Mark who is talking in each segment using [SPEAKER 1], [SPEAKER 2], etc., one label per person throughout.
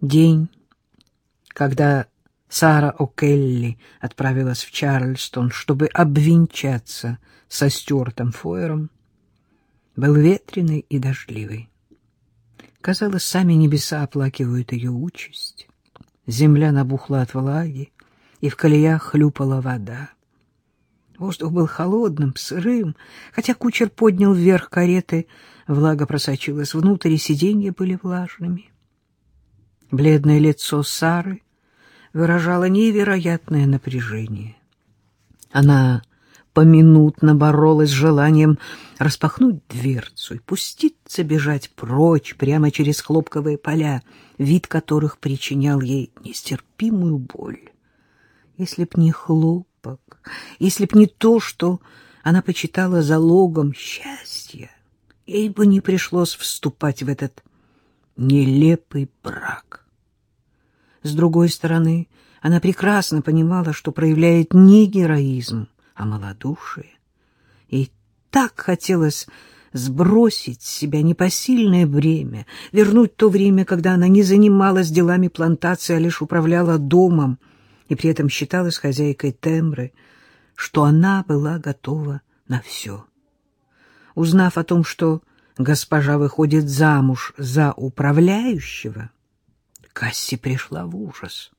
[SPEAKER 1] День, когда Сара О'Келли отправилась в Чарльстон, чтобы обвенчаться со Стюартом Фойером, был ветреный и дождливый. Казалось, сами небеса оплакивают ее участь. Земля набухла от влаги, и в колеях хлюпала вода. Воздух был холодным, сырым, хотя кучер поднял вверх кареты, влага просочилась внутрь, и сиденья были влажными. Бледное лицо Сары выражало невероятное напряжение. Она поминутно боролась с желанием распахнуть дверцу и пуститься бежать прочь прямо через хлопковые поля, вид которых причинял ей нестерпимую боль. Если б не хлопок, если б не то, что она почитала залогом счастья, ей бы не пришлось вступать в этот нелепый брак. С другой стороны, она прекрасно понимала, что проявляет не героизм, а малодушие. И так хотелось сбросить с себя непосильное бремя, вернуть то время, когда она не занималась делами плантации, а лишь управляла домом, и при этом считалась хозяйкой Тембры, что она была готова на все. Узнав о том, что госпожа выходит замуж за управляющего, Касси пришла в ужас.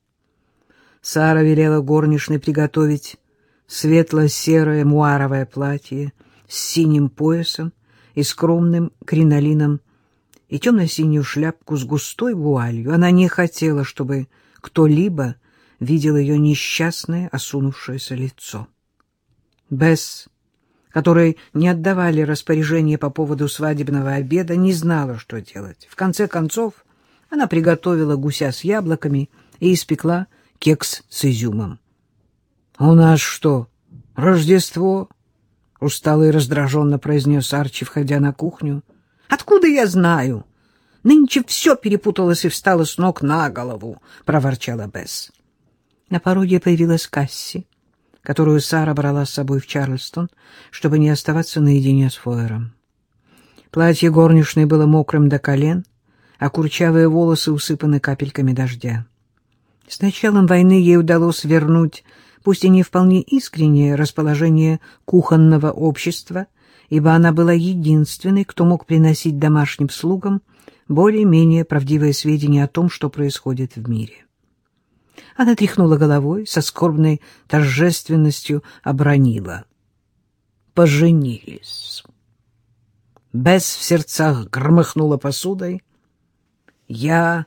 [SPEAKER 1] Сара велела горничной приготовить светло-серое муаровое платье с синим поясом и скромным кринолином и темно-синюю шляпку с густой вуалью. Она не хотела, чтобы кто-либо видел ее несчастное, осунувшееся лицо. Бесс, которой не отдавали распоряжение по поводу свадебного обеда, не знала, что делать. В конце концов, она приготовила гуся с яблоками и испекла кекс с изюмом. — У нас что, Рождество? — устало и раздраженно произнес Арчи, входя на кухню. — Откуда я знаю? Нынче все перепуталось и встало с ног на голову, — проворчала Бесс. На пороге появилась Касси, которую Сара брала с собой в Чарльстон, чтобы не оставаться наедине с Фойером. Платье горничной было мокрым до колен, а курчавые волосы усыпаны капельками дождя. С началом войны ей удалось вернуть пусть и не вполне искреннее расположение кухонного общества, ибо она была единственной, кто мог приносить домашним слугам более-менее правдивые сведения о том, что происходит в мире. Она тряхнула головой, со скорбной торжественностью обронила. Поженились. Бесс в сердцах громыхнула посудой. «Я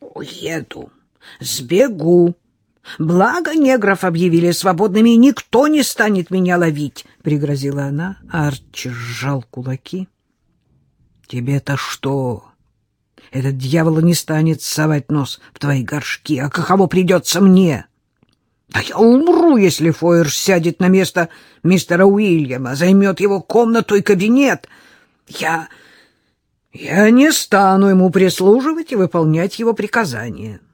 [SPEAKER 1] уеду, сбегу», Благо негров объявили свободными, и никто не станет меня ловить, — пригрозила она. Арчи сжал кулаки. — Тебе-то что? Этот дьявол не станет совать нос в твои горшки, а каково придется мне? Да я умру, если Фойер сядет на место мистера Уильяма, займет его комнату и кабинет. Я... я не стану ему прислуживать и выполнять его приказания. —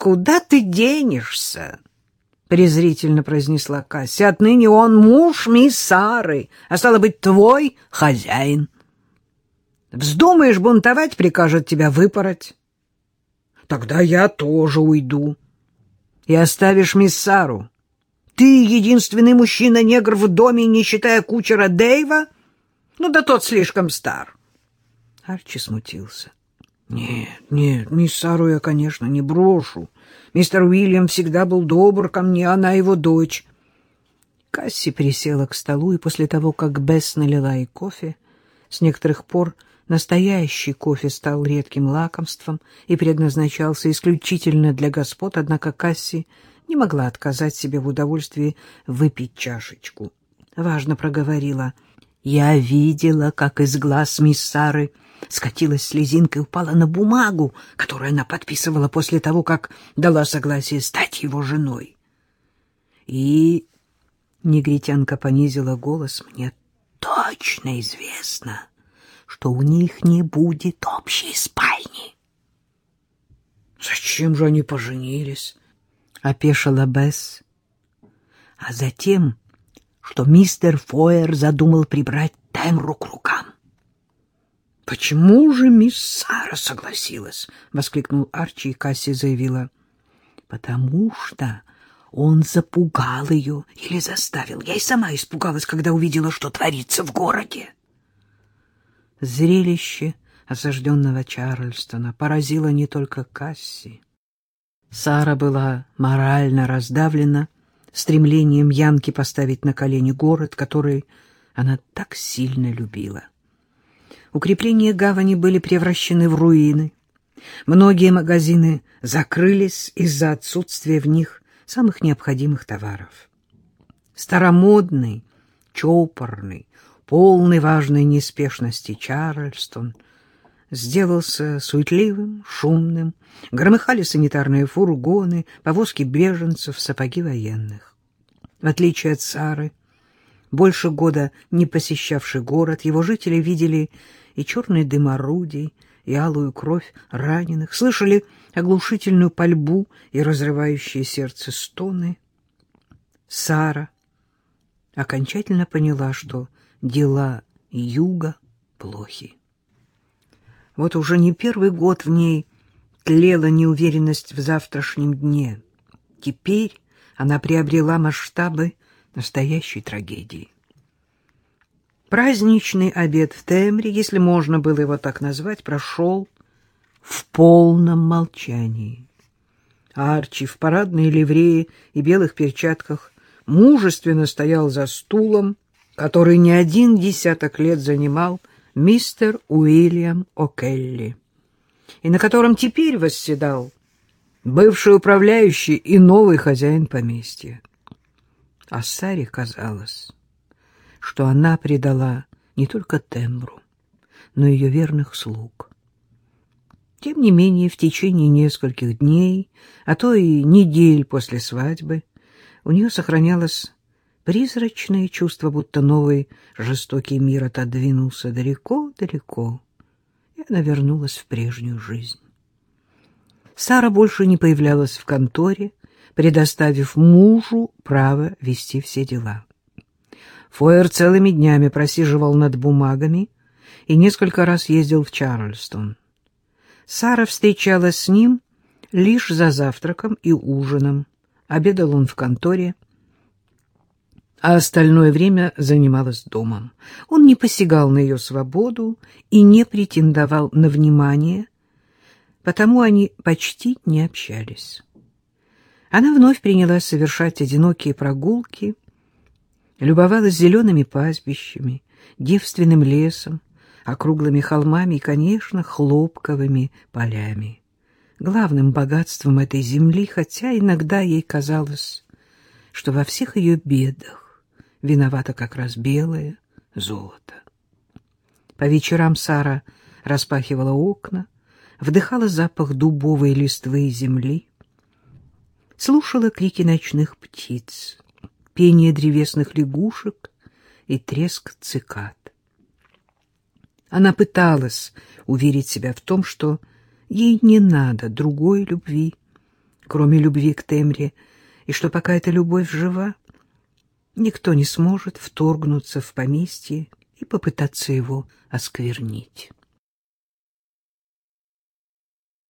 [SPEAKER 1] куда ты денешься? — презрительно произнесла Кася. — Отныне он муж мисс Сары, а стало быть, твой хозяин. Вздумаешь бунтовать, прикажет тебя выпороть. Тогда я тоже уйду. И оставишь мисс Сару. Ты единственный мужчина-негр в доме, не считая кучера Дэйва? Ну да тот слишком стар. Арчи смутился. Нет, нет, мисс Сару я, конечно, не брошу. Мистер Уильям всегда был добр ко мне, она его дочь. Касси присела к столу, и после того, как Бесс налила ей кофе, с некоторых пор настоящий кофе стал редким лакомством и предназначался исключительно для господ, однако Касси не могла отказать себе в удовольствии выпить чашечку. Важно проговорила. «Я видела, как из глаз мисс Сары скатилась слезинка и упала на бумагу, которую она подписывала после того, как дала согласие стать его женой. И негритянка понизила голос. Мне точно известно, что у них не будет общей спальни. Зачем же они поженились? опешила Бесс. А затем, что мистер Фойер задумал прибрать Темру к рукам. Почему же мисс Сара согласилась? — воскликнул Арчи, и Касси заявила. — Потому что он запугал ее или заставил. Я и сама испугалась, когда увидела, что творится в городе. Зрелище осажденного Чарльстона поразило не только Касси. Сара была морально раздавлена стремлением Янки поставить на колени город, который она так сильно любила. Укрепления гавани были превращены в руины. Многие магазины закрылись из-за отсутствия в них самых необходимых товаров. Старомодный, чопорный, полный важной неспешности Чарльстон сделался суетливым, шумным, громыхали санитарные фургоны, повозки беженцев, сапоги военных. В отличие от Сары, больше года не посещавший город, его жители видели и черный дым орудий, и алую кровь раненых, слышали оглушительную пальбу и разрывающие сердце стоны. Сара окончательно поняла, что дела юга плохи. Вот уже не первый год в ней тлела неуверенность в завтрашнем дне. Теперь она приобрела масштабы настоящей трагедии. Праздничный обед в Темре, если можно было его так назвать, прошел в полном молчании. Арчи в парадной ливрее и белых перчатках мужественно стоял за стулом, который не один десяток лет занимал мистер Уильям О'Келли, и на котором теперь восседал бывший управляющий и новый хозяин поместья. А Саре казалось, что она предала не только Тембру, но и ее верных слуг. Тем не менее, в течение нескольких дней, а то и недель после свадьбы, у нее сохранялось призрачное чувство, будто новый жестокий мир отодвинулся далеко-далеко, и она вернулась в прежнюю жизнь. Сара больше не появлялась в конторе, предоставив мужу право вести все дела. Фойер целыми днями просиживал над бумагами и несколько раз ездил в Чарльстон. Сара встречалась с ним лишь за завтраком и ужином. Обедал он в конторе, а остальное время занималась домом. Он не посягал на ее свободу и не претендовал на внимание, потому они почти не общались. Она вновь принялась совершать одинокие прогулки, любовалась зелеными пастбищами, девственным лесом, округлыми холмами и, конечно, хлопковыми полями. Главным богатством этой земли, хотя иногда ей казалось, что во всех ее бедах виновато как раз белое золото. По вечерам Сара распахивала окна, вдыхала запах дубовой листвы и земли, слушала крики ночных птиц, пение древесных лягушек и треск цикад. Она пыталась уверить себя в том, что ей не надо другой любви, кроме любви к Темре, и что пока эта любовь жива, никто не сможет вторгнуться в поместье и попытаться его осквернить.